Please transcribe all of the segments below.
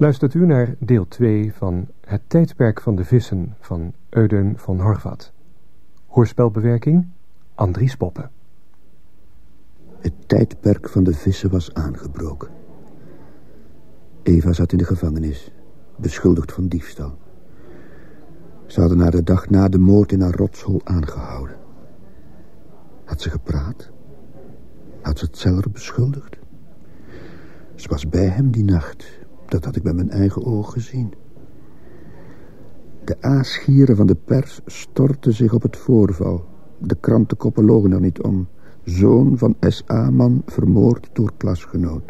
Luistert u naar deel 2 van Het tijdperk van de vissen van Euden van Horvat. Hoorspelbewerking Andries Poppen. Het tijdperk van de vissen was aangebroken. Eva zat in de gevangenis, beschuldigd van diefstal. Ze hadden haar de dag na de moord in haar rotshol aangehouden. Had ze gepraat? Had ze het beschuldigd? Ze was bij hem die nacht. Dat had ik met mijn eigen ogen gezien. De aasgieren van de pers stortten zich op het voorval. De krantenkoppen logen er niet om. Zoon van S.A.-man vermoord door klasgenoot.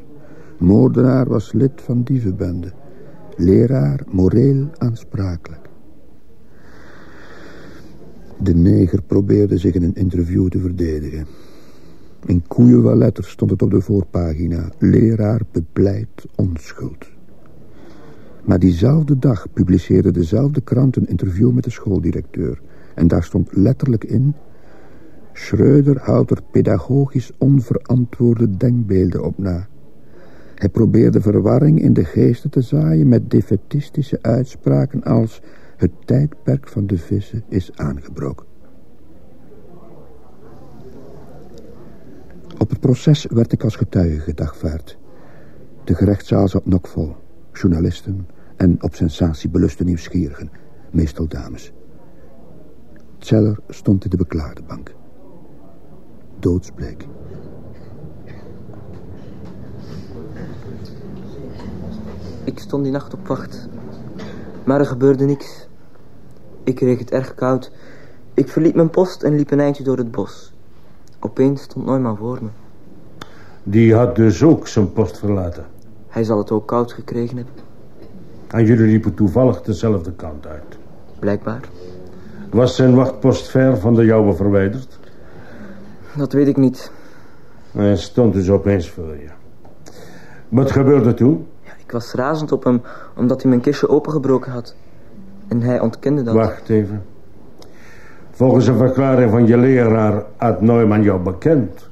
Moordenaar was lid van dievenbende. Leraar moreel aansprakelijk. De neger probeerde zich in een interview te verdedigen. In koeienwalletter stond het op de voorpagina. Leraar bepleit onschuld. Maar diezelfde dag publiceerde dezelfde krant een interview met de schooldirecteur. En daar stond letterlijk in... Schreuder houdt er pedagogisch onverantwoorde denkbeelden op na. Hij probeerde verwarring in de geesten te zaaien met defetistische uitspraken als... het tijdperk van de vissen is aangebroken. Op het proces werd ik als getuige gedagvaard. De gerechtszaal zat nokvol. Journalisten en op sensatie beluste nieuwsgierigen, meestal dames. Zeller stond in de beklaarde bank. Doodsbleek. Ik stond die nacht op wacht. Maar er gebeurde niks. Ik kreeg het erg koud. Ik verliet mijn post en liep een eindje door het bos. Opeens stond Neumann voor me. Die had dus ook zijn post verlaten. Hij zal het ook koud gekregen hebben. En jullie liepen toevallig dezelfde kant uit. Blijkbaar. Was zijn wachtpost ver van de jouwe verwijderd? Dat weet ik niet. Hij stond dus opeens voor je. Wat gebeurde toen? Ja, ik was razend op hem, omdat hij mijn kistje opengebroken had. En hij ontkende dat. Wacht even. Volgens een verklaring van je leraar had Neumann jou bekend...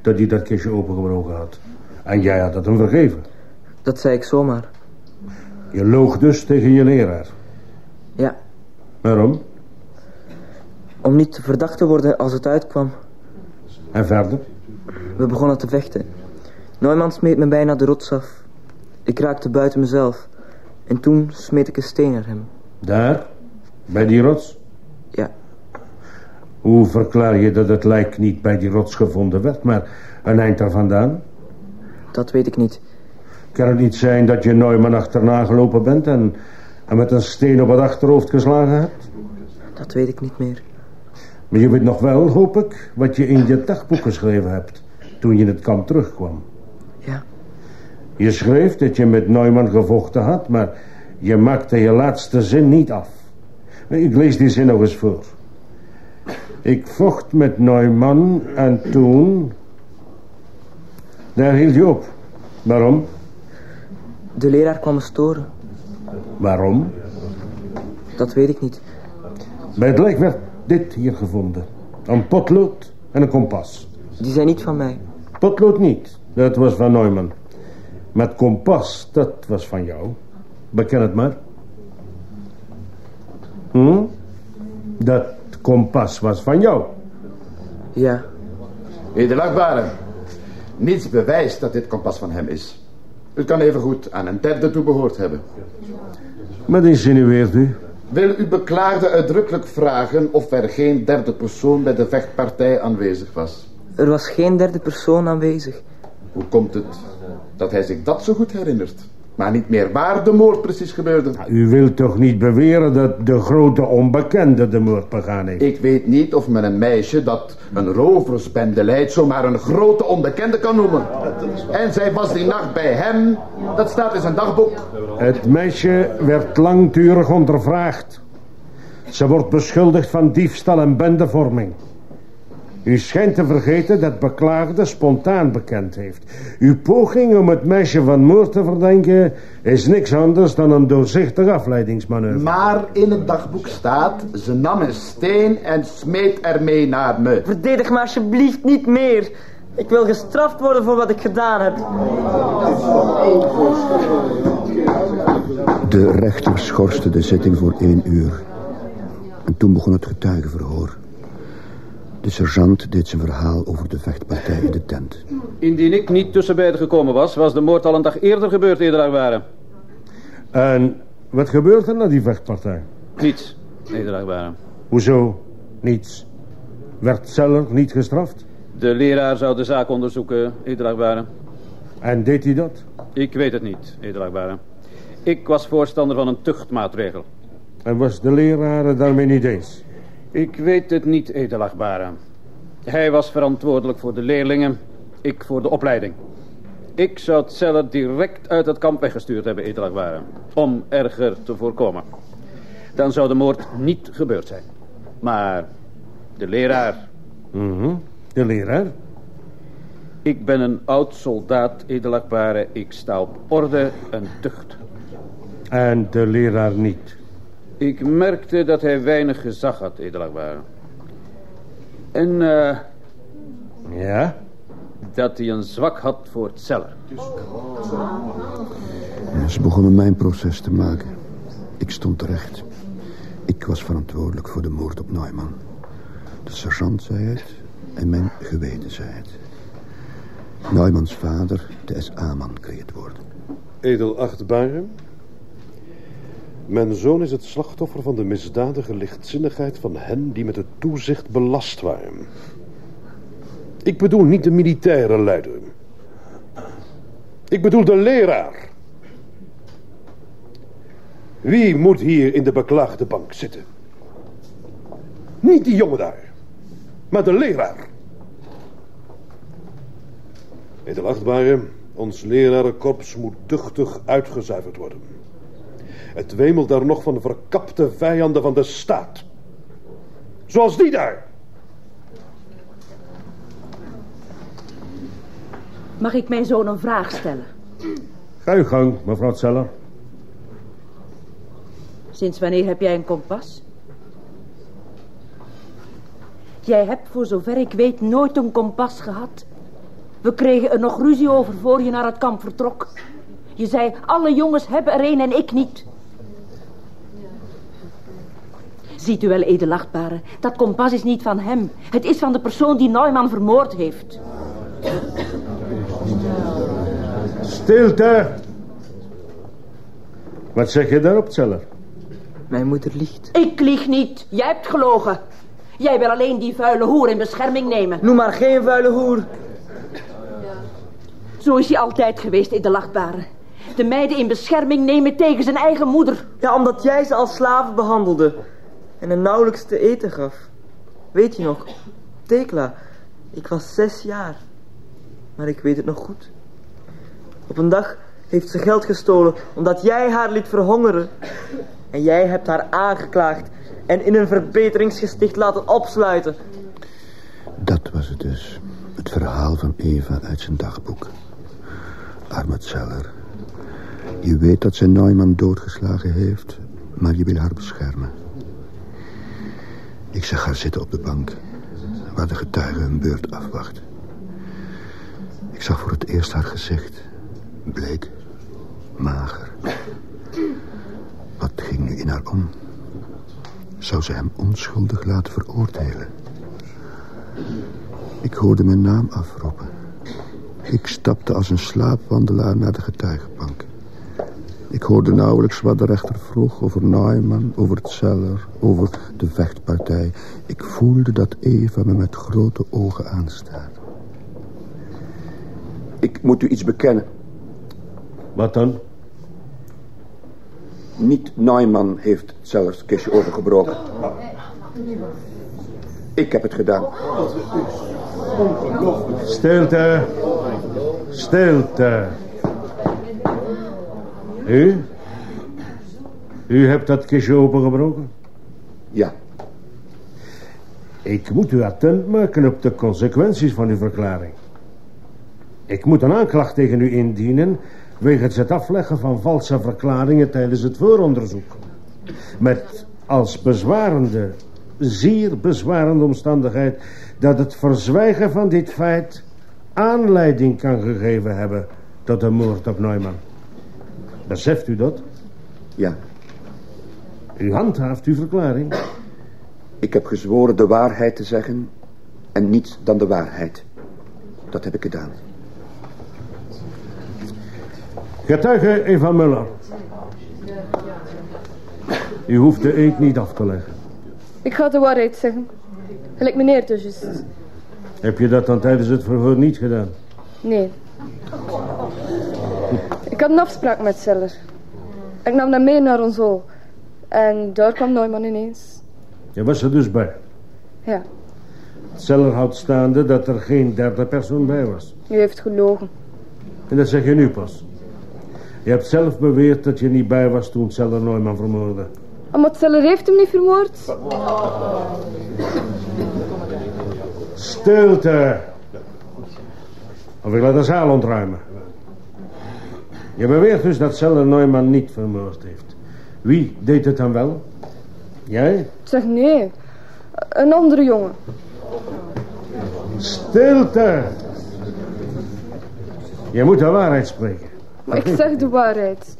dat hij dat kistje opengebroken had. En jij had het hem vergeven. Dat zei ik zomaar. Je loog dus tegen je leraar? Ja. Waarom? Om niet verdacht te worden als het uitkwam. En verder? We begonnen te vechten. Neumann smeet me bijna de rots af. Ik raakte buiten mezelf. En toen smeet ik een steen naar hem. Daar? Bij die rots? Ja. Hoe verklaar je dat het lijk niet bij die rots gevonden werd, maar een eind daar vandaan? Dat weet ik niet. Kan het niet zijn dat je Neumann achterna gelopen bent en, en met een steen op het achterhoofd geslagen hebt? Dat weet ik niet meer. Maar je weet nog wel, hoop ik, wat je in je dagboek geschreven hebt toen je in het kamp terugkwam. Ja. Je schreef dat je met Neumann gevochten had, maar je maakte je laatste zin niet af. Ik lees die zin nog eens voor. Ik vocht met Neumann en toen... Daar hield je op. Waarom? De leraar kwam me storen. Waarom? Dat weet ik niet. Bij het lijk werd dit hier gevonden. Een potlood en een kompas. Die zijn niet van mij. Potlood niet. Dat was van Neumann. Maar het kompas, dat was van jou. Beken het maar. Hm? Dat kompas was van jou. Ja. Edelachtbare. Niets bewijst dat dit kompas van hem is. Het kan evengoed aan een derde toebehoord hebben. Wat insinueert u? Wil u beklaagde uitdrukkelijk vragen of er geen derde persoon bij de vechtpartij aanwezig was? Er was geen derde persoon aanwezig. Hoe komt het dat hij zich dat zo goed herinnert? Maar niet meer waar de moord precies gebeurde. U wilt toch niet beweren dat de grote onbekende de moord begaan heeft? Ik weet niet of men een meisje dat een roversbende leidt... zomaar een grote onbekende kan noemen. En zij was die nacht bij hem. Dat staat in zijn dagboek. Het meisje werd langdurig ondervraagd. Ze wordt beschuldigd van diefstal en bendevorming. U schijnt te vergeten dat beklaagde spontaan bekend heeft. Uw poging om het meisje van moord te verdenken... is niks anders dan een doorzichtig afleidingsmanoeuvre. Maar in het dagboek staat... ze nam een steen en smeet ermee naar me. Verdedig me alsjeblieft niet meer. Ik wil gestraft worden voor wat ik gedaan heb. De rechter schorste de zitting voor één uur. En toen begon het getuigenverhoor. De sergeant deed zijn verhaal over de vechtpartij in de tent. Indien ik niet tussen beiden gekomen was, was de moord al een dag eerder gebeurd, edelachtbare. En wat gebeurt er na die vechtpartij? Niets, edelachtbare. Hoezo? Niets. Werd Zeller niet gestraft? De leraar zou de zaak onderzoeken, edelachtbare. En deed hij dat? Ik weet het niet, edelachtbare. Ik was voorstander van een tuchtmaatregel. En was de leraar het daarmee niet eens? Ik weet het niet, edelachtbare. Hij was verantwoordelijk voor de leerlingen, ik voor de opleiding. Ik zou het Zeller direct uit het kamp weggestuurd hebben, edelachtbare. Om erger te voorkomen. Dan zou de moord niet gebeurd zijn. Maar de leraar... Mhm. De leraar? Ik ben een oud soldaat, edelachtbare. Ik sta op orde en tucht. En de leraar niet? Ik merkte dat hij weinig gezag had, edelachtbare. En eh, Ja? dat hij een zwak had voor het Zeller. En ze begonnen mijn proces te maken. Ik stond terecht. Ik was verantwoordelijk voor de moord op Neumann. De sergeant zei het en mijn geweten zei het. Neumanns vader, de SA-man, kreeg het woord. Edelachtbare, mijn zoon is het slachtoffer van de misdadige lichtzinnigheid van hen die met het toezicht belast waren. Ik bedoel niet de militaire leider. Ik bedoel de leraar. Wie moet hier in de beklaagde bank zitten? Niet die jongen daar, maar de leraar. Edelachtbare, ons lerarenkorps moet duchtig uitgezuiverd worden. Het wemelt daar nog van verkapte vijanden van de staat. Zoals die daar. Mag ik mijn zoon een vraag stellen? Ga uw gang, mevrouw Zeller. Sinds wanneer heb jij een kompas? Jij hebt voor zover ik weet nooit een kompas gehad. We kregen er nog ruzie over voor je naar het kamp vertrok. Je zei, alle jongens hebben er een en ik niet. Ziet u wel, edelachtbare, dat kompas is niet van hem. Het is van de persoon die Neumann vermoord heeft. Stilte! Wat zeg je daarop, Zeller? Mijn moeder liegt. Ik lieg niet. Jij hebt gelogen. Jij wil alleen die vuile hoer in bescherming nemen. Noem maar geen vuile hoer. Zo is hij altijd geweest, edelachtbare. De meiden in bescherming nemen tegen zijn eigen moeder. Ja, omdat jij ze als slaven behandelde. En hen nauwelijks te eten gaf. Weet je nog? Tekla. Ik was zes jaar. Maar ik weet het nog goed. Op een dag heeft ze geld gestolen omdat jij haar liet verhongeren. En jij hebt haar aangeklaagd en in een verbeteringsgesticht laten opsluiten. Dat was het dus. Het verhaal van Eva uit zijn dagboek. Arme Zeller. Je weet dat ze Neumann doodgeslagen heeft, maar je wil haar beschermen. Ik zag haar zitten op de bank, waar de getuige hun beurt afwacht. Ik zag voor het eerst haar gezicht. Bleek, mager. Wat ging nu in haar om? Zou ze hem onschuldig laten veroordelen? Ik hoorde mijn naam afroepen. Ik stapte als een slaapwandelaar naar de getuigenbank. Ik hoorde nauwelijks wat de rechter vroeg over Neumann, over het celler, over de vechtpartij. Ik voelde dat Eva me met grote ogen aanstaat. Ik moet u iets bekennen. Wat dan? Niet Neumann heeft het cellerskistje opengebroken. Ik heb het gedaan. Stilte. Stilte. U? U hebt dat kistje opengebroken? Ja, Ik moet u attent maken op de consequenties van uw verklaring. Ik moet een aanklacht tegen u indienen... wegens het afleggen van valse verklaringen tijdens het vooronderzoek. Met als bezwarende, zeer bezwarende omstandigheid... dat het verzwijgen van dit feit aanleiding kan gegeven hebben... tot de moord op Neumann. Beseft u dat? Ja, U handhaaft uw verklaring. ik heb gezworen de waarheid te zeggen en niets dan de waarheid. Dat heb ik gedaan. Getuige Eva Muller. U hoeft de eed niet af te leggen. Ik ga de waarheid zeggen. Gelijk meneer dus. Heb je dat dan tijdens het verhoor niet gedaan? Nee. Ik had een afspraak met Zeller. Ik nam hem mee naar ons hol. En daar kwam Neumann ineens. Je was er dus bij. Ja, Zeller houdt staande dat er geen derde persoon bij was. u heeft gelogen. En dat zeg je nu pas. Je hebt zelf beweerd dat je niet bij was toen Zeller Neumann vermoordde. Maar Zeller heeft hem niet vermoord. Stilte. Of ik laat de zaal ontruimen. Je beweert dus dat Zeller Neumann niet vermoord heeft. Wie deed het dan wel? Jij? Ik zeg nee. Een andere jongen. Stilte. Je moet de waarheid spreken. Maar ik zeg de waarheid.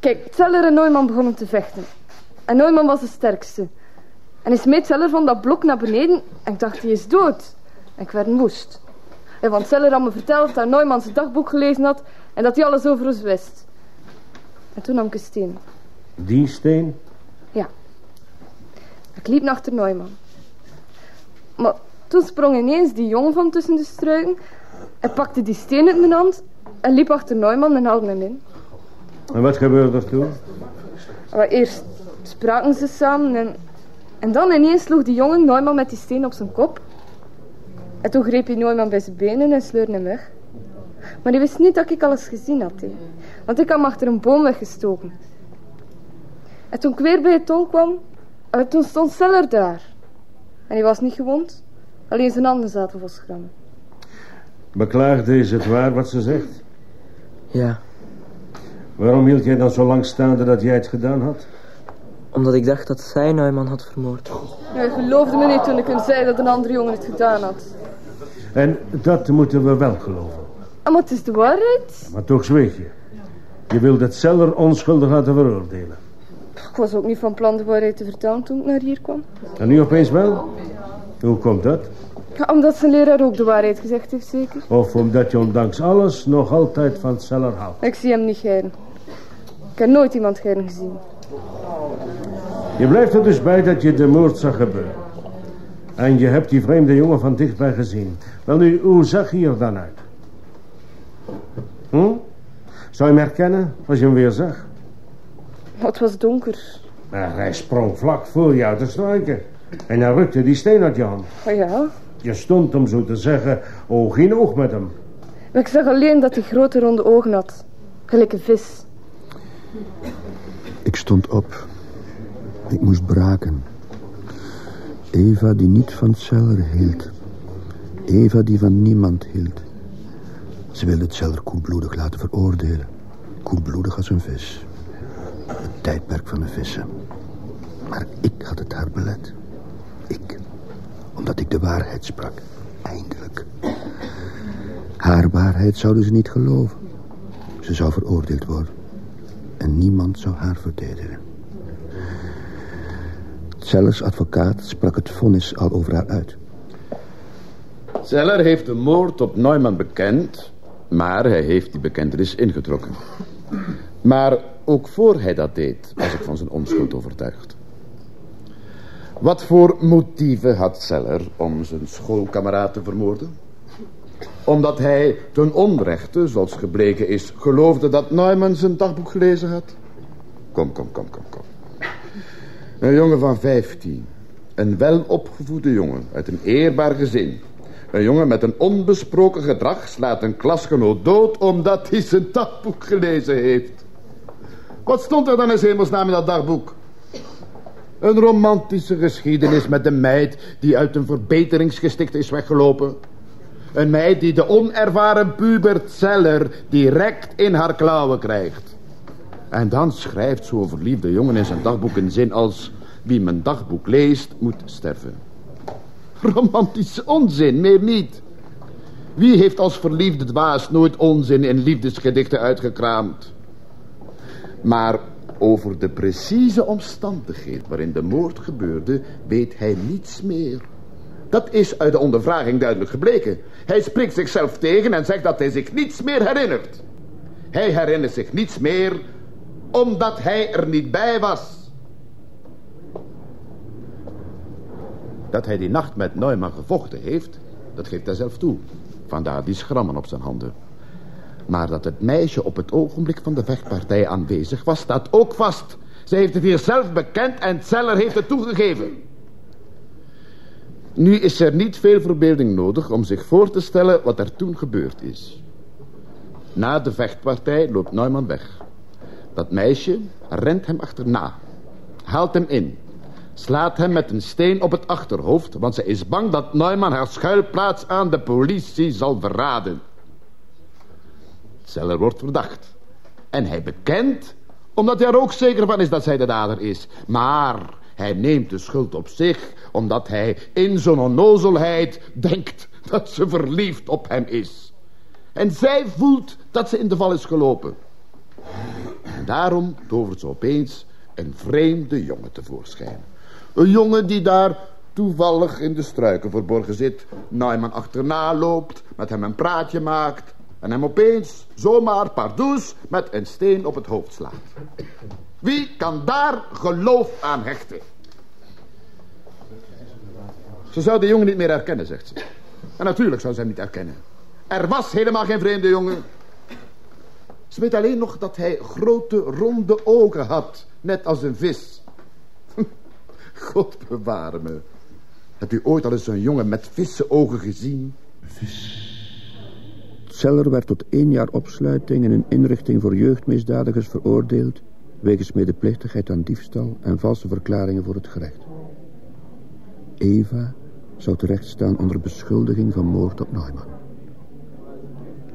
Kijk, Zeller en Neumann begonnen te vechten. En Neumann was de sterkste. En hij smeet Zeller van dat blok naar beneden en ik dacht, hij is dood. En ik werd woest. En want Zeller had me verteld dat Neumann zijn dagboek gelezen had en dat hij alles over ons wist. En toen nam ik een steen. Die steen? Ja. Ik liep naar achter Neumann. Maar toen sprong ineens die jongen van tussen de struiken. Hij pakte die steen uit mijn hand en liep achter Neumann en haalde hem in. En wat gebeurde er toen? Maar eerst spraken ze samen en, en dan ineens sloeg die jongen Neumann met die steen op zijn kop. En toen greep hij Neumann bij zijn benen en sleurde hem weg. Maar hij wist niet dat ik alles gezien had. Hè. Want ik had hem achter een boom weggestoken. En toen ik weer bij het tong kwam, eh, toen stond Zeller daar. En hij was niet gewond, alleen zijn handen zaten vol schrammen. Beklaagde is het waar wat ze zegt? Ja, Waarom hield jij dan zo lang staande dat jij het gedaan had? omdat ik dacht dat zij Neumann had vermoord. Hij geloofde me niet toen ik hem zei dat een andere jongen het gedaan had. En dat moeten we wel geloven. Maar het is de waarheid. Maar toch zweeg je. Je wilde het Zeller onschuldig laten veroordelen. Ik was ook niet van plan de waarheid te vertellen toen ik naar hier kwam. En nu opeens wel? Hoe komt dat? Omdat zijn leraar ook de waarheid gezegd heeft, zeker. Of omdat je ondanks alles nog altijd van Zeller houdt? Ik zie hem niet geren. Ik heb nooit iemand geren gezien. Je blijft er dus bij dat je de moord zag gebeuren. En je hebt die vreemde jongen van dichtbij gezien. Wel nu, hoe zag hij er dan uit? Hm? Zou je hem herkennen als je hem weer zag? Het was donker. Maar hij sprong vlak voor jou te strijken. En hij rukte die steen uit je hand. Oh ja? Je stond om zo te zeggen oog in oog met hem. Maar ik zag alleen dat hij grote ronde ogen had. Gelijk een vis. Ik stond op. Ik moest braken. Eva die niet van Zeller hield. Eva die van niemand hield. Ze wilde het Zeller koelbloedig laten veroordelen. Koelbloedig als een vis. Het tijdperk van de vissen. Maar ik had het haar belet. Ik. Omdat ik de waarheid sprak. Eindelijk. Haar waarheid zouden ze niet geloven. Ze zou veroordeeld worden. En niemand zou haar verdedigen. Zellers advocaat sprak het vonnis al over haar uit. Zeller heeft de moord op Neumann bekend, maar hij heeft die bekentenis ingetrokken. Maar ook voor hij dat deed, was ik van zijn onschuld overtuigd. Wat voor motieven had Zeller om zijn schoolkameraad te vermoorden? Omdat hij ten onrechte, zoals gebleken is, geloofde dat Neumann zijn dagboek gelezen had? Kom, kom, kom, kom, kom. Een jongen van vijftien. Een welopgevoede jongen uit een eerbaar gezin. Een jongen met een onbesproken gedrag slaat een klasgenoot dood omdat hij zijn dagboek gelezen heeft. Wat stond er dan in hemelsnaam in dat dagboek? Een romantische geschiedenis met een meid die uit een verbeteringsgesticht is weggelopen. Een meid die de onervaren pubert Zeller direct in haar klauwen krijgt. En dan schrijft zo'n verliefde jongen in zijn dagboek een zin als... Wie mijn dagboek leest, moet sterven. Romantische onzin, meer niet. Wie heeft als verliefde dwaas nooit onzin in liefdesgedichten uitgekraamd? Maar Over de precieze omstandigheid waarin de moord gebeurde, weet hij niets meer. Dat is uit de ondervraging duidelijk gebleken. Hij spreekt zichzelf tegen en zegt dat hij zich niets meer herinnert. Hij herinnert zich niets meer omdat hij er niet bij was. Dat hij die nacht met Neumann gevochten heeft, dat geeft hij zelf toe. Vandaar die schrammen op zijn handen. Maar dat het meisje op het ogenblik van de vechtpartij aanwezig was, staat ook vast. Ze heeft het hier zelf bekend en Zeller heeft het toegegeven. Nu is er niet veel verbeelding nodig om zich voor te stellen wat er toen gebeurd is. Na de vechtpartij loopt Neumann weg. Dat meisje rent hem achterna, haalt hem in, slaat hem met een steen op het achterhoofd, want ze is bang dat Neumann haar schuilplaats aan de politie zal verraden. Zeller wordt verdacht. En hij bekent, omdat hij er ook zeker van is dat zij de dader is. Maar hij neemt de schuld op zich, omdat hij in zijn onnozelheid denkt dat ze verliefd op hem is. En zij voelt dat ze in de val is gelopen. En daarom tovert ze opeens een vreemde jongen tevoorschijn. Een jongen die daar toevallig in de struiken verborgen zit. Neumann achterna loopt, met hem een praatje maakt... en hem opeens zomaar pardoes met een steen op het hoofd slaat. Wie kan daar geloof aan hechten? Ze zou de jongen niet meer herkennen, zegt ze. En natuurlijk zou ze hem niet herkennen. Er was helemaal geen vreemde jongen. Ze weet alleen nog dat hij grote ronde ogen had, net als een vis. God beware me. Hebt u ooit al eens een jongen met vissenogen gezien? Vis. Zeller werd tot één jaar opsluiting in een inrichting voor jeugdmisdadigers veroordeeld... wegens medeplichtigheid aan diefstal en valse verklaringen voor het gerecht. Eva zou terechtstaan onder beschuldiging van moord op Neumann.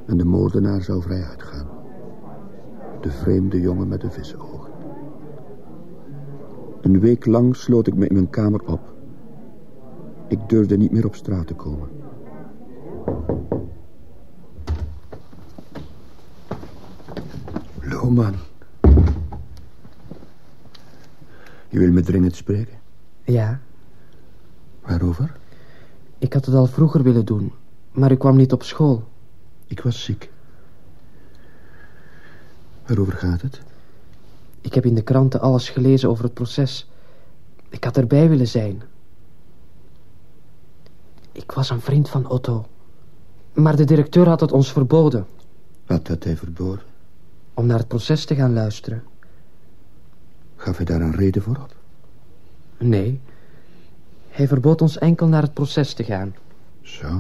En de moordenaar zou vrij uitgaan. De vreemde jongen met de vissenogen. Een week lang sloot ik me in mijn kamer op. Ik durfde niet meer op straat te komen. Lohman. Je wil me dringend spreken? Ja, Waarover? ik had het al vroeger willen doen, maar ik kwam niet op school. Ik was ziek. Waarover gaat het? Ik heb in de kranten alles gelezen over het proces. Ik had erbij willen zijn. Ik was een vriend van Otto. Maar de directeur had het ons verboden Wat had hij verboden? om naar het proces te gaan luisteren. Gaf hij daar een reden voor op? Nee, hij verbood ons enkel naar het proces te gaan. Zo,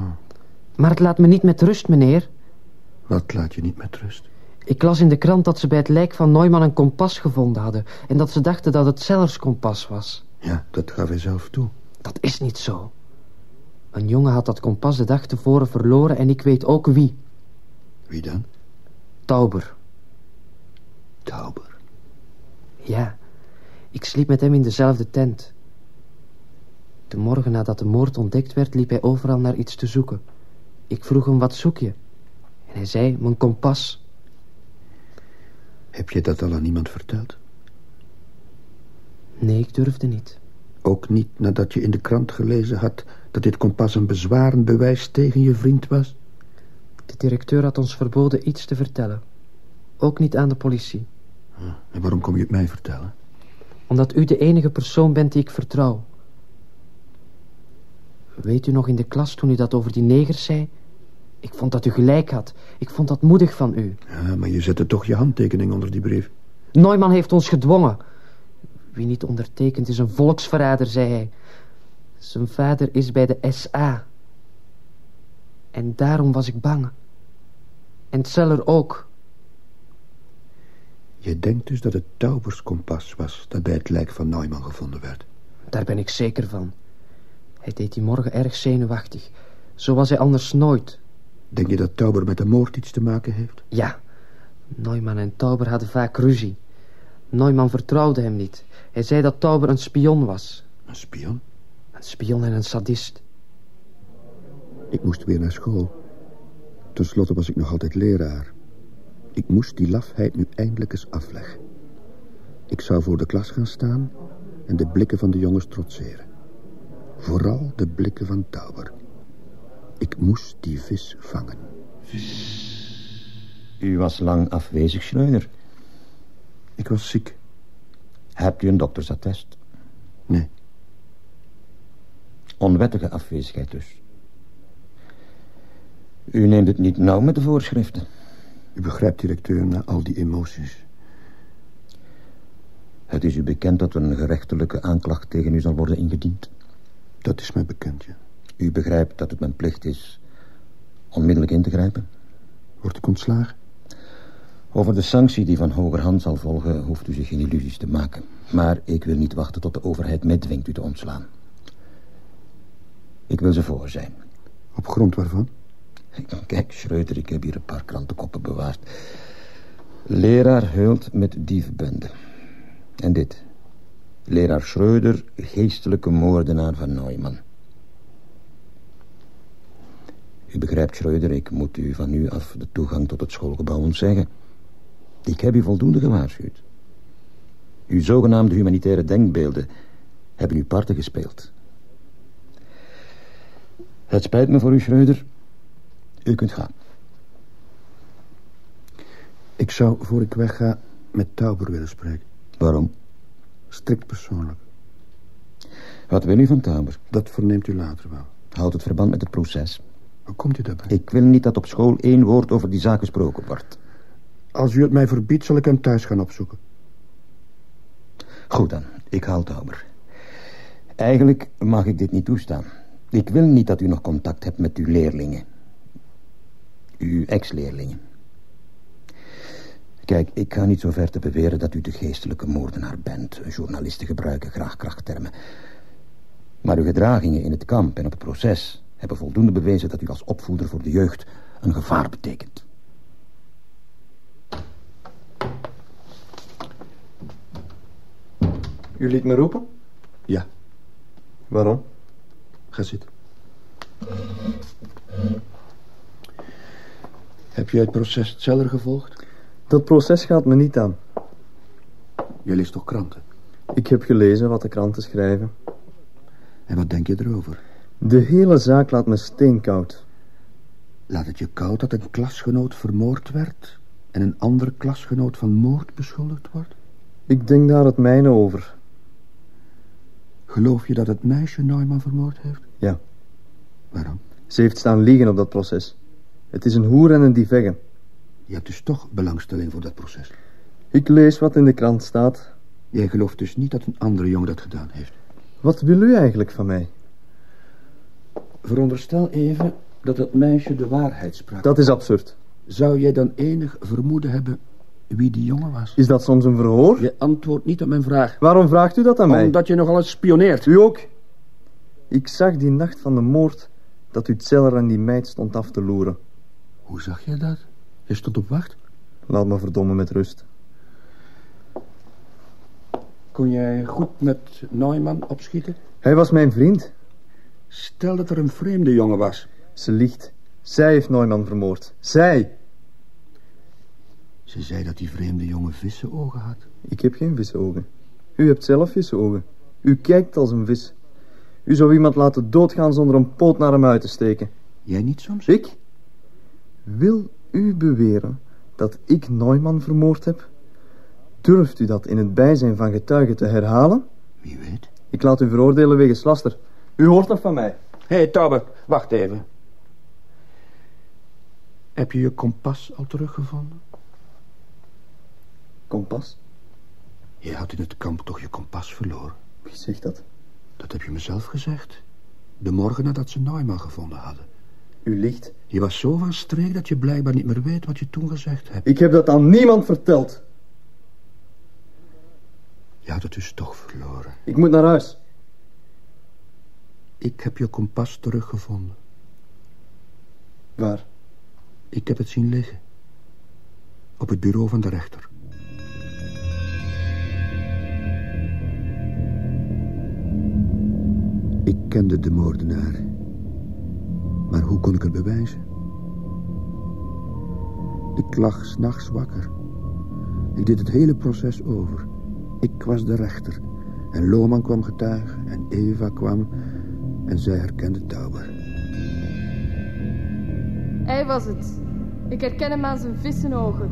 Maar het laat me niet met rust, meneer. wat laat je niet met rust? Ik las in de krant dat ze bij het lijk van Neumann een kompas gevonden hadden... en dat ze dachten dat het Sellers kompas was. Ja, dat gaf hij zelf toe. Dat is niet zo. Een jongen had dat kompas de dag tevoren verloren en ik weet ook wie. Wie dan? Tauber. Tauber. Ja, ik sliep met hem in dezelfde tent. De morgen nadat de moord ontdekt werd, liep hij overal naar iets te zoeken. Ik vroeg hem, wat zoek je? En hij zei, mijn kompas. Heb je dat al aan iemand verteld? Nee, ik durfde niet. Ook niet nadat je in de krant gelezen had... dat dit kompas een bezwarend bewijs tegen je vriend was? De directeur had ons verboden iets te vertellen. Ook niet aan de politie. En waarom kom je het mij vertellen? Omdat u de enige persoon bent die ik vertrouw. Weet u nog in de klas toen u dat over die negers zei? Ik vond dat u gelijk had. Ik vond dat moedig van u. Ja, maar je zette toch je handtekening onder die brief. Neumann heeft ons gedwongen. Wie niet ondertekent is een volksverrader, zei hij. Zijn vader is bij de SA. En daarom was ik bang. En Zeller ook. Je denkt dus dat het Tauberskompas was... dat bij het lijk van Neumann gevonden werd. Daar ben ik zeker van. Hij deed die morgen erg zenuwachtig. Zo was hij anders nooit. Denk je dat Tauber met de moord iets te maken heeft? Ja, Neumann en Tauber hadden vaak ruzie. Neumann vertrouwde hem niet. Hij zei dat Tauber een spion was. Een spion? Een spion en een sadist. Ik moest weer naar school. Ten slotte was ik nog altijd leraar. Ik moest die lafheid nu eindelijk eens afleggen. Ik zou voor de klas gaan staan en de blikken van de jongens trotseren. Vooral de blikken van Tauber. Ik moest die vis vangen. U was lang afwezig, Schreuder. Ik was ziek. Hebt u een doktersattest? Nee. Onwettige afwezigheid dus. U neemt het niet nauw met de voorschriften. U begrijpt, directeur, na al die emoties. Het is u bekend dat er een gerechtelijke aanklacht tegen u zal worden ingediend. Dat is mij bekend, ja. U begrijpt dat het mijn plicht is onmiddellijk in te grijpen? Wordt ik ontslagen? Over de sanctie die van hogerhand zal volgen... hoeft u zich geen illusies te maken. Maar ik wil niet wachten tot de overheid mij dwingt u te ontslaan. Ik wil ze voor zijn. Op grond waarvan? Kijk, Schreuder, ik heb hier een paar krantenkoppen bewaard. Leraar heult met diefbende. En dit. Leraar Schreuder, geestelijke moordenaar van Neumann. U begrijpt, Schreuder, ik moet u van nu af de toegang tot het schoolgebouw ontzeggen. Ik heb u voldoende gewaarschuwd. Uw zogenaamde humanitaire denkbeelden hebben u parten gespeeld. Het spijt me voor u, Schreuder. U kunt gaan. Ik zou, voor ik wegga, met Tauber willen spreken. Waarom? Strikt persoonlijk. Wat wil u van Tauber? Dat verneemt u later wel. Houdt het verband met het proces. Hoe komt u daarbij? Ik wil niet dat op school één woord over die zaak gesproken wordt. Als u het mij verbiedt, zal ik hem thuis gaan opzoeken. Goed dan, ik haal Tauber. Eigenlijk mag ik dit niet toestaan. Ik wil niet dat u nog contact hebt met uw leerlingen. Uw ex-leerlingen. Kijk, ik ga niet zo ver te beweren dat u de geestelijke moordenaar bent. Journalisten gebruiken graag krachttermen. Maar uw gedragingen in het kamp en op het proces hebben voldoende bewezen dat u als opvoeder voor de jeugd een gevaar betekent. U liet me roepen? Ja. Waarom? Ga zitten. Heb jij het proces Zeller gevolgd? Dat proces gaat me niet aan. Jij leest toch kranten? Ik heb gelezen wat de kranten schrijven. En wat denk je erover? De hele zaak laat me steenkoud. Laat het je koud dat een klasgenoot vermoord werd... en een andere klasgenoot van moord beschuldigd wordt? Ik denk daar het mijne over. Geloof je dat het meisje Neumann vermoord heeft? Ja. Waarom? Ze heeft staan liegen op dat proces. Het is een hoer en een divegge. Je hebt dus toch belangstelling voor dat proces? Ik lees wat in de krant staat. Jij gelooft dus niet dat een andere jongen dat gedaan heeft? Wat wil u eigenlijk van mij? Veronderstel even dat het meisje de waarheid sprak. Dat is absurd. Zou jij dan enig vermoeden hebben wie die jongen was? Is dat soms een verhoor? Je antwoordt niet op mijn vraag. Waarom vraagt u dat aan mij? Omdat je nogal eens spioneert. U ook? Ik zag die nacht van de moord dat u Zeller en die meid stond af te loeren. Hoe zag je dat? Je stond op wacht? Laat me verdomme met rust. Kon jij goed met Neumann opschieten? Hij was mijn vriend. Stel dat er een vreemde jongen was. Ze liegt. Zij heeft Neumann vermoord. Zij! Ze zei dat die vreemde jongen vissenogen had. Ik heb geen vissenogen. U hebt zelf vissenogen. U kijkt als een vis. U zou iemand laten doodgaan zonder een poot naar hem uit te steken. Jij niet soms? Ik? Wil u beweren dat ik Neumann vermoord heb? Durft u dat in het bijzijn van getuigen te herhalen? Wie weet. Ik laat u veroordelen wegens laster. U hoort nog van mij. Hé, hey, Taube, wacht even. Heb je je kompas al teruggevonden? Kompas? Je had in het kamp toch je kompas verloren? Wie zegt dat? Dat heb je mezelf gezegd. De morgen nadat ze Neumann gevonden hadden. U liegt. Je was zo van streek dat je blijkbaar niet meer weet wat je toen gezegd hebt. Ik heb dat aan niemand verteld. Je had het dus toch verloren. Ik moet naar huis. Ik heb je kompas teruggevonden. Waar? Ik heb het zien liggen. Op het bureau van de rechter. Ik kende de moordenaar. Maar hoe kon ik het bewijzen? Ik lag s'nachts wakker. Ik deed het hele proces over. Ik was de rechter. En Lohman kwam getuigen en Eva kwam en zij herkende Tauber. Hij was het. Ik herken hem aan zijn vissenogen.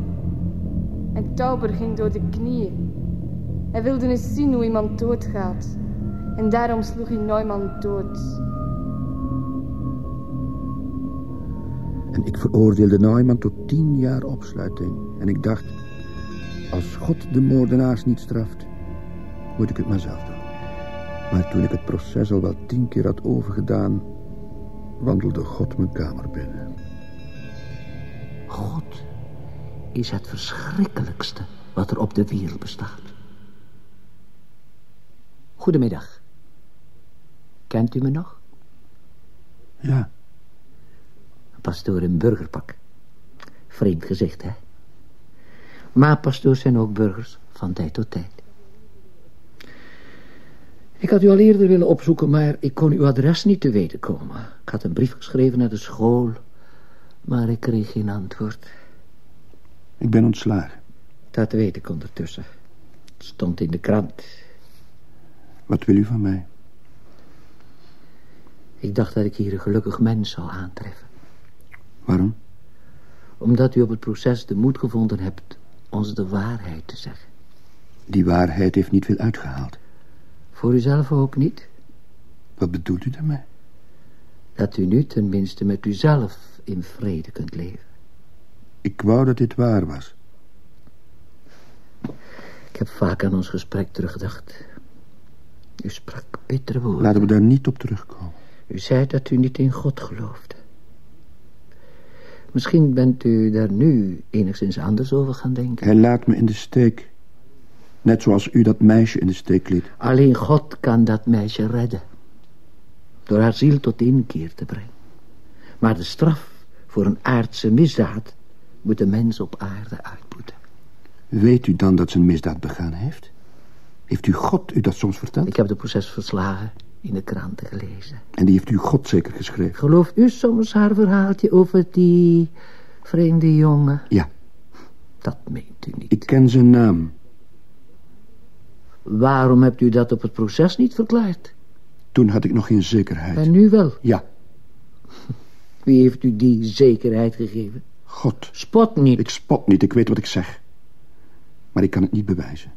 En Tauber ging door de knieën. Hij wilde eens zien hoe iemand doodgaat. En daarom sloeg hij Neumann dood. En ik veroordeelde Neumann tot tien jaar opsluiting. En ik dacht, als God de moordenaars niet straft, moet ik het maar zelf doen. Maar toen ik het proces al wel tien keer had overgedaan, wandelde God mijn kamer binnen. God is het verschrikkelijkste wat er op de wereld bestaat. Goedemiddag. Kent u me nog? Ja. Pastoor in burgerpak. Vreemd gezicht, hè? Maar pastoors zijn ook burgers van tijd tot tijd. Ik had u al eerder willen opzoeken, maar ik kon uw adres niet te weten komen. Ik had een brief geschreven naar de school, maar ik kreeg geen antwoord. Ik ben ontslagen. Dat weet ik ondertussen. Het stond in de krant. Wat wil u van mij? Ik dacht dat ik hier een gelukkig mens zou aantreffen. Waarom? Omdat u op het proces de moed gevonden hebt ons de waarheid te zeggen. Die waarheid heeft niet veel uitgehaald. Voor uzelf ook niet? Wat bedoelt u daarmee? Dat u nu tenminste met uzelf in vrede kunt leven. Ik wou dat dit waar was. Ik heb vaak aan ons gesprek teruggedacht. U sprak bittere woorden. Laten we daar niet op terugkomen. U zei dat u niet in God geloofde. Misschien bent u daar nu enigszins anders over gaan denken. Hij laat me in de steek. Net zoals u dat meisje in de steek liet. Alleen God kan dat meisje redden. Door haar ziel tot inkeer te brengen. Maar de straf voor een aardse misdaad moet de mens op aarde uitboeten. Weet u dan dat ze een misdaad begaan heeft? Heeft u God u dat soms verteld? Ik heb de procesverslagen in de kranten gelezen. En die heeft u God zeker geschreven? Gelooft u soms haar verhaaltje over die vreemde jongen? Ja. Dat meent u niet. Ik ken zijn naam. Waarom hebt u dat op het proces niet verklaard? Toen had ik nog geen zekerheid. En nu wel? Ja. Wie heeft u die zekerheid gegeven? God. Spot niet. Ik spot niet, ik weet wat ik zeg. Maar ik kan het niet bewijzen.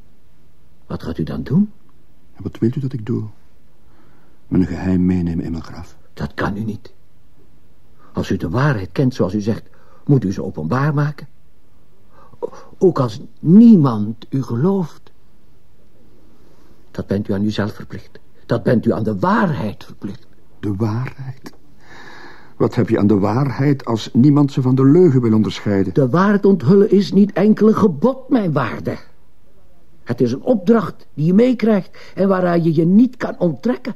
Wat gaat u dan doen? En wat wilt u dat ik doe? Mijn geheim meenemen in mijn graf. Dat kan u niet. Als u de waarheid kent zoals u zegt, moet u ze openbaar maken. Ook als niemand u gelooft. Dat bent u aan uzelf verplicht. Dat bent u aan de waarheid verplicht. De waarheid? Wat heb je aan de waarheid als niemand ze van de leugen wil onderscheiden? De waarheid onthullen is niet enkel een gebod, mijn waarde. Het is een opdracht die je meekrijgt en waaraan je je niet kan onttrekken.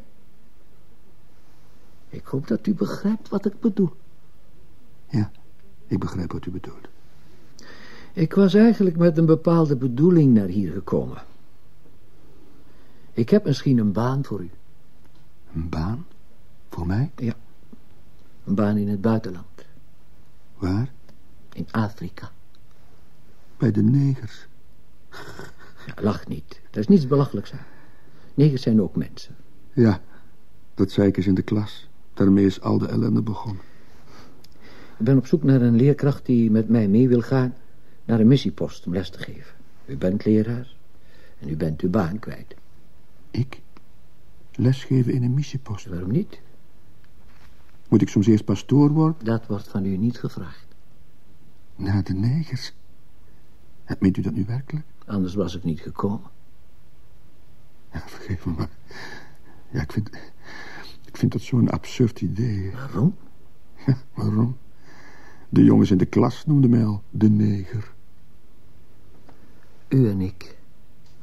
Ik hoop dat u begrijpt wat ik bedoel. Ja, ik begrijp wat u bedoelt. Ik was eigenlijk met een bepaalde bedoeling naar hier gekomen. Ik heb misschien een baan voor u. Een baan? Voor mij? Ja. Een baan in het buitenland. Waar? In Afrika. Bij de negers. Ja, lach niet. Er is niets belachelijks aan. Negers zijn ook mensen. Ja, dat zei ik eens in de klas. Daarmee is al de ellende begonnen. Ik ben op zoek naar een leerkracht die met mij mee wil gaan... naar een missiepost om les te geven. U bent leraar en u bent uw baan kwijt. Ik? Lesgeven in een missiepost? Waarom niet? Moet ik soms eerst pastoor worden? Dat wordt van u niet gevraagd. Naar de negers? Meent u dat nu werkelijk? Anders was ik niet gekomen. Ja, vergeef me maar. Ja, ik vind... Ik vind dat zo'n absurd idee. Waarom? Ja, waarom? De jongens in de klas noemden mij al de neger. U en ik,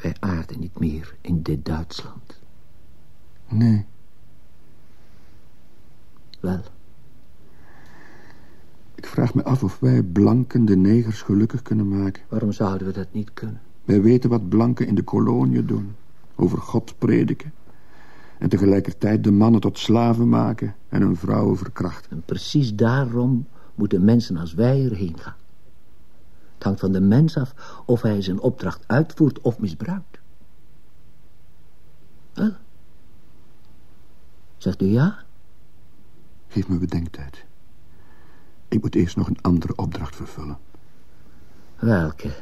wij aarden niet meer in dit Duitsland. Nee. Wel. Ik vraag me af of wij blanken de negers gelukkig kunnen maken. Waarom zouden we dat niet kunnen? Wij weten wat blanken in de kolonie doen. Over God prediken. En tegelijkertijd de mannen tot slaven maken en hun vrouwen verkrachten. En precies daarom moeten mensen als wij erheen gaan. Het hangt van de mens af of hij zijn opdracht uitvoert of misbruikt. Wel? Zegt u ja? Geef me bedenktijd. Ik moet eerst nog een andere opdracht vervullen. Welke?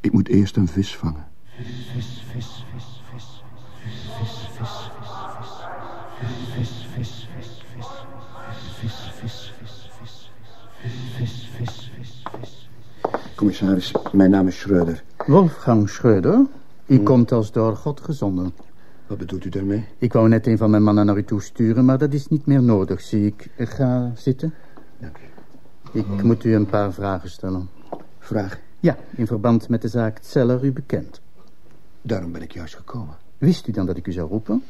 Ik moet eerst een vis vangen. Vis, vis, vis, vis, vis, vis, vis, vis, vis, vis, vis, vis, Commissaris, mijn naam is Schreuder. Wolfgang Schreuder. U komt als door God gezonden. Wat bedoelt u daarmee? Ik wou net een van mijn mannen naar u toe sturen, maar dat is niet meer nodig, zie ik. Ga zitten. Dank u. Ik moet u een paar vragen stellen. Vraag? Ja, in verband met de zaak Zeller u bekend. Daarom ben ik juist gekomen. Wist u dan dat ik u zou roepen?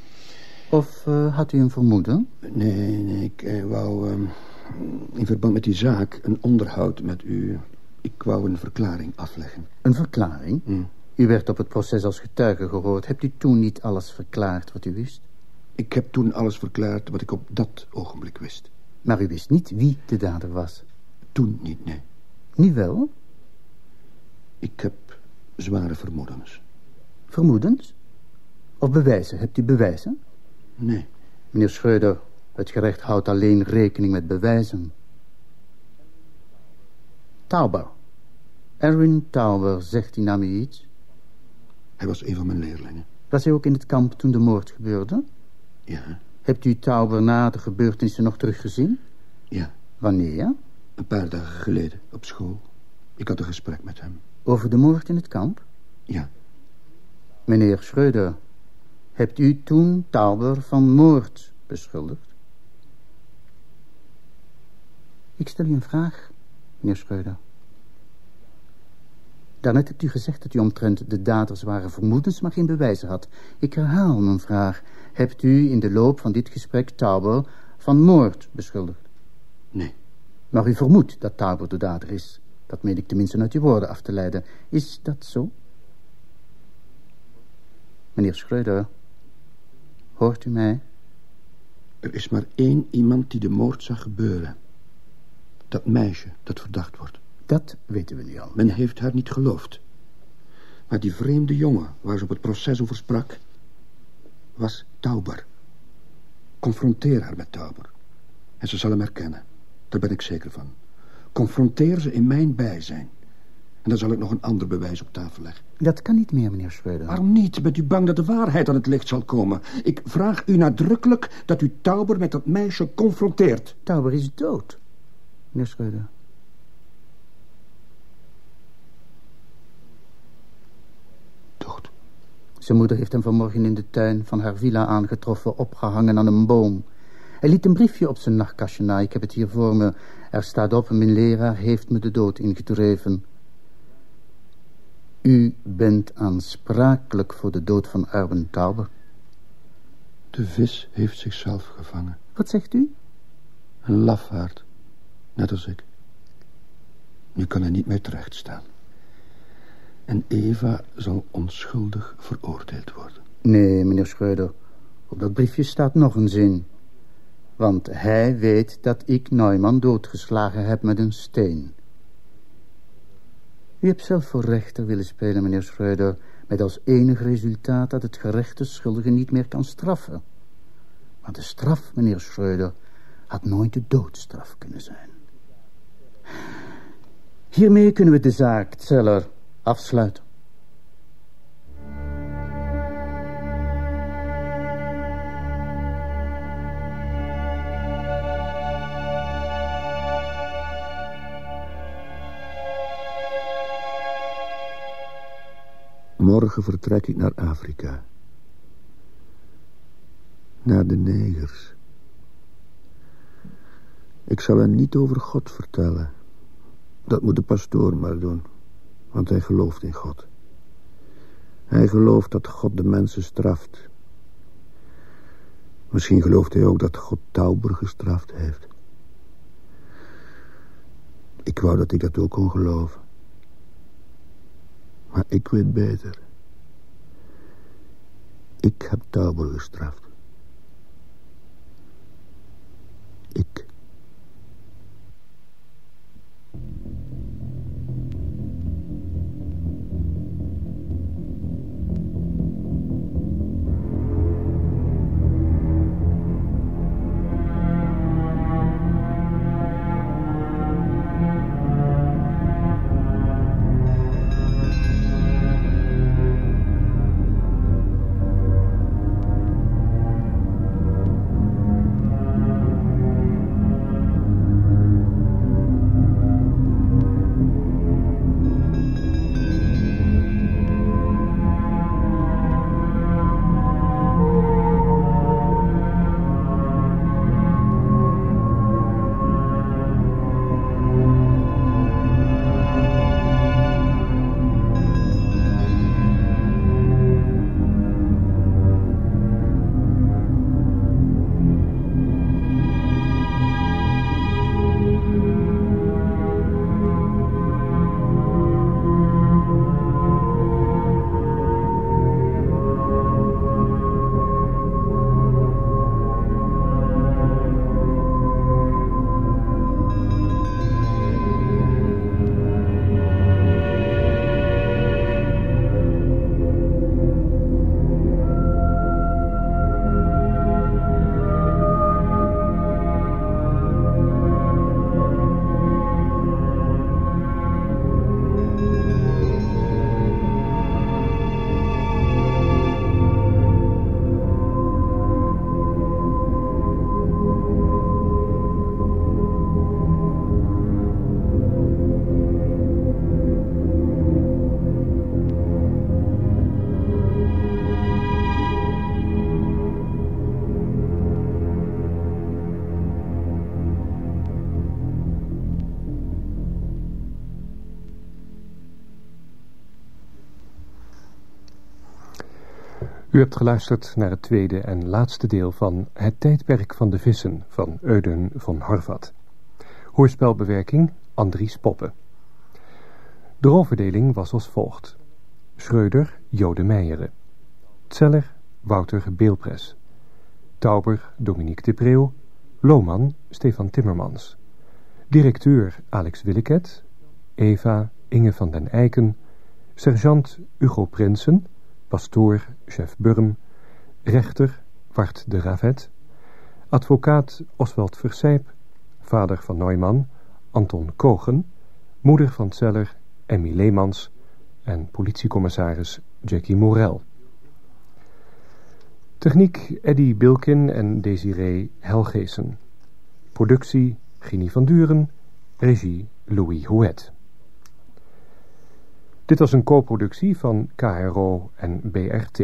Of uh, had u een vermoeden? Nee, nee, ik uh, wou uh, in verband met die zaak een onderhoud met u... Ik wou een verklaring afleggen. Een verklaring? Mm. U werd op het proces als getuige gehoord. Hebt u toen niet alles verklaard wat u wist? Ik heb toen alles verklaard wat ik op dat ogenblik wist. Maar u wist niet wie de dader was? Toen niet, nee. Nu wel? Ik heb zware vermoedens. Vermoedens? Of bewijzen? Hebt u bewijzen? Nee. Meneer Schreuder, het gerecht houdt alleen rekening met bewijzen. Tauber. Erwin Tauber, zegt die naam u iets? Hij was een van mijn leerlingen. Was hij ook in het kamp toen de moord gebeurde? Ja. Hebt u Tauber na de gebeurtenissen nog teruggezien? Ja. Wanneer? Een paar dagen geleden, op school. Ik had een gesprek met hem. Over de moord in het kamp? Ja. Meneer Schreuder, hebt u toen Tauber van moord beschuldigd? Ik stel u een vraag, meneer Schreuder. Daarnet hebt u gezegd dat u omtrent de daders waren vermoedens, maar geen bewijzen had. Ik herhaal mijn vraag. Hebt u in de loop van dit gesprek Tauber van moord beschuldigd? Nee. Maar u vermoedt dat Tauber de dader is. Dat meen ik tenminste uit uw woorden af te leiden. Is dat zo? Meneer Schreuder, hoort u mij? Er is maar één iemand die de moord zag gebeuren. Dat meisje dat verdacht wordt. Dat weten we nu al. Men heeft haar niet geloofd. Maar die vreemde jongen waar ze op het proces over sprak... was Tauber. Confronteer haar met Tauber. En ze zal hem herkennen. Daar ben ik zeker van. Confronteer ze in mijn bijzijn. En dan zal ik nog een ander bewijs op tafel leggen. Dat kan niet meer, meneer Schreuder. Waarom niet? Bent u bang dat de waarheid aan het licht zal komen? Ik vraag u nadrukkelijk dat u Tauber met dat meisje confronteert. Tauber is dood, meneer Schreuder. Dood. Zijn moeder heeft hem vanmorgen in de tuin van haar villa aangetroffen, opgehangen aan een boom. Hij liet een briefje op zijn nachtkastje na. Ik heb het hier voor me. Er staat op, mijn leraar heeft me de dood ingedreven. U bent aansprakelijk voor de dood van Arben Tauber. De vis heeft zichzelf gevangen. Wat zegt u? Een lafaard, net als ik. Nu kan hij niet meer terecht staan. En Eva zal onschuldig veroordeeld worden. Nee, meneer Schreuder. Op dat briefje staat nog een zin. Want hij weet dat ik Neumann doodgeslagen heb met een steen. U hebt zelf voor rechter willen spelen, meneer Schreuder... met als enig resultaat dat het gerecht de schuldige niet meer kan straffen. Maar de straf, meneer Schreuder, had nooit de doodstraf kunnen zijn. Hiermee kunnen we de zaak Zeller afsluiten. Morgen vertrek ik naar Afrika. Naar de negers. Ik zal hen niet over God vertellen. Dat moet de pastoor maar doen. Want hij gelooft in God. Hij gelooft dat God de mensen straft. Misschien gelooft hij ook dat God Tauber gestraft heeft. Ik wou dat ik dat ook kon geloven. Maar ik weet beter. Ik heb Tauber gestraft. Ik. U hebt geluisterd naar het tweede en laatste deel van Het tijdperk van de vissen van Euden van Horvat. Hoorspelbewerking Andries Poppen. De rolverdeling was als volgt. Schreuder Jode Meijeren. Zeller Wouter Beelpres. Tauber Dominique de Preeuw. Lohman Stefan Timmermans. Directeur Alex Willeket. Eva Inge van den Eiken. Sergeant Hugo Prinsen. Pastoor Chef Burm. Rechter Wart de Ravet. Advocaat Oswald Versijp. Vader van Neumann Anton Kogen. Moeder van Zeller Emmy Leemans. En politiecommissaris Jackie Morel. Techniek Eddy Bilkin en Desiree Helgeesen. Productie Gini van Duren. Regie Louis Houet. Dit was een co-productie van KRO en BRT.